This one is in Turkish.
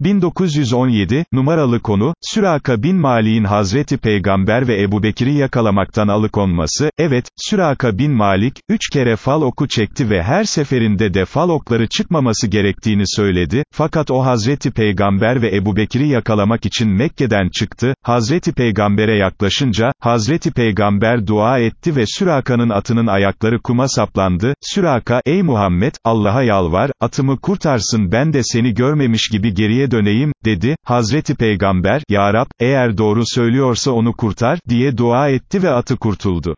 1917, numaralı konu, Süraka bin Malik'in Hazreti Peygamber ve Ebu Bekir'i yakalamaktan alıkonması, evet, Süraka bin Malik, üç kere fal oku çekti ve her seferinde de fal okları çıkmaması gerektiğini söyledi, fakat o Hazreti Peygamber ve Ebu Bekir'i yakalamak için Mekke'den çıktı, Hazreti Peygamber'e yaklaşınca, Hazreti Peygamber dua etti ve Süraka'nın atının ayakları kuma saplandı, Süraka, ey Muhammed, Allah'a yalvar, atımı kurtarsın ben de seni görmemiş gibi geriye döneyim, dedi, Hazreti Peygamber, Ya Rab, eğer doğru söylüyorsa onu kurtar, diye dua etti ve atı kurtuldu.